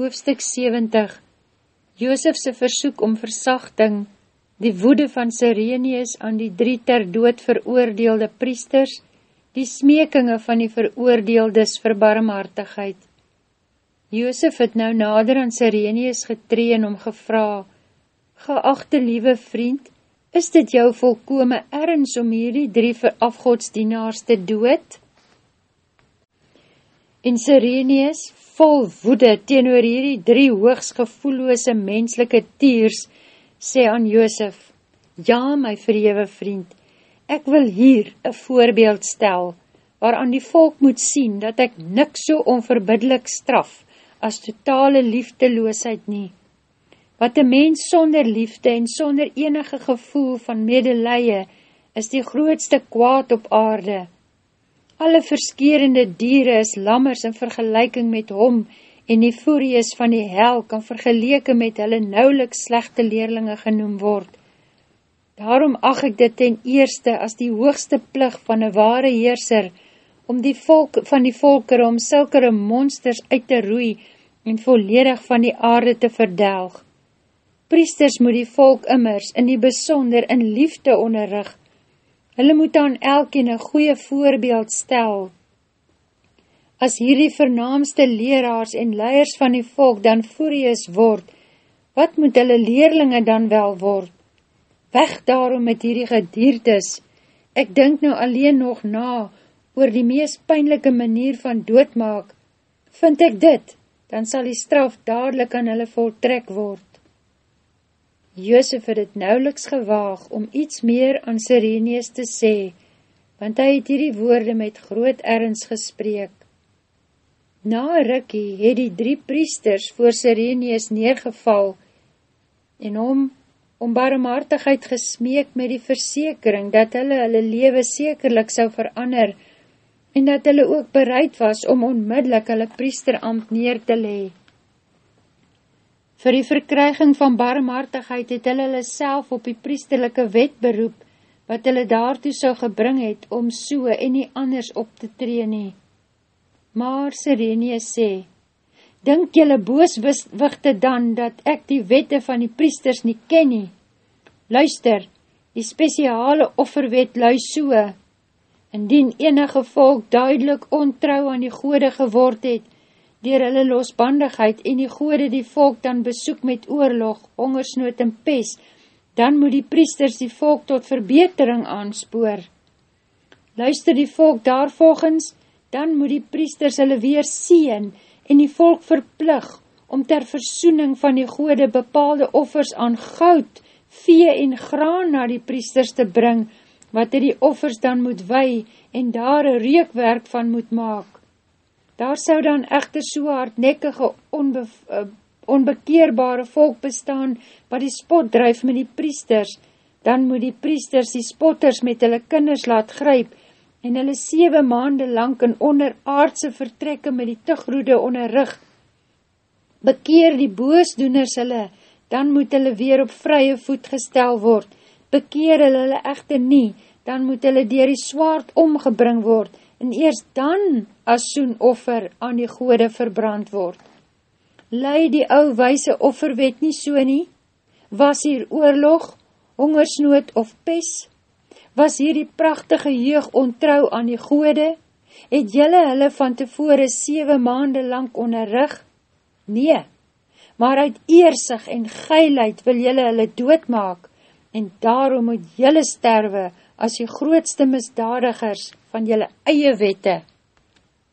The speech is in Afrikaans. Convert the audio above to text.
Hoofstuk 70 Joosefse versoek om versachting, die woede van Sirenius aan die drie ter dood veroordeelde priesters, die smekinge van die veroordeeldes vir barmhartigheid. Joosef het nou nader aan Sirenius getreen om gevra, Geachte liewe vriend, is dit jou volkome ergens om hierdie drie verafgodsdienaars te dood? En Sirenius, vol woede teenoor hierdie drie hoogsgevoelloose menslike tiers, sê aan Joosef, Ja, my verhewe vriend, ek wil hier een voorbeeld stel, waaraan die volk moet sien, dat ek nik so onverbiddelik straf, as totale liefdeloosheid nie. Wat een mens sonder liefde en sonder enige gevoel van medelije, is die grootste kwaad op aarde, Alle verskerende diere is lammers in vergelijking met hom en die furies van die hel kan vergeleke met hulle nauwelijk slechte leerlinge genoem word. Daarom ag ek dit ten eerste as die hoogste plig van een ware heerser om die volk van die volkere om sylkere monsters uit te roei en volledig van die aarde te verdelg. Priesters moet die volk immers in die besonder in liefde onderrug Hulle moet aan elkien een goeie voorbeeld stel. As hierdie vernaamste leraars en leiers van die volk dan furious word, wat moet hulle leerlinge dan wel word? Weg daarom met hierdie gediertes. Ek denk nou alleen nog na oor die meest pijnlijke manier van doodmaak. Vind ek dit, dan sal die straf dadelijk aan hulle voltrek word. Joosef het het nauweliks gewaag om iets meer aan Sirenius te sê, want hy het hierdie woorde met groot ergens gespreek. Na Rikkie het die drie priesters voor Sirenius neergeval en om, om barmhartigheid gesmeek met die versekering dat hulle hulle lewe sekerlik sou verander en dat hulle ook bereid was om onmiddellik hulle priesterambt neer te lee. Vir die verkryging van barmhartigheid het hulle hulle self op die priesterlijke wet beroep, wat hulle daartoe so gebring het om so en nie anders op te tree nie. Maar Sirenius sê, Dink julle booswichte dan, dat ek die wette van die priesters nie ken nie? Luister, die speciale offerwet luis so, Indien enige volk duidelik ontrouw aan die gode geword het, dier hulle losbandigheid en die gode die volk dan besoek met oorlog, hongersnood en pes, dan moet die priesters die volk tot verbetering aanspoor. Luister die volk daarvolgens, dan moet die priesters hulle weer sien en die volk verplig om ter versoening van die gode bepaalde offers aan goud, vee en graan na die priesters te bring, wat die offers dan moet wei en daar een reekwerk van moet maak. Daar sou dan echter so hardnekkige onbe, uh, onbekeerbare volk bestaan, wat die spot drijf met die priesters, dan moet die priesters die spotters met hulle kinders laat gryp, en hulle 7 maande lang in onderaardse vertrekke met die tugroede onderrug. Bekeer die boosdoeners hulle, dan moet hulle weer op vrye voet gestel word. Bekeer hulle hulle echter nie, dan moet hulle dier die swaard omgebring word, en eerst dan as soen offer aan die gode verbrand word. Lei die ou wijse offerwet nie so nie? Was hier oorlog, hongersnood of pes? Was hier die prachtige jeug ontrouw aan die gode? Het jylle hulle van tevore 7 maande lang onderrug? Nee, maar uit eersig en geilheid wil jylle hulle doodmaak, en daarom moet jylle sterwe as die grootste misdadigers van jylle eie wette.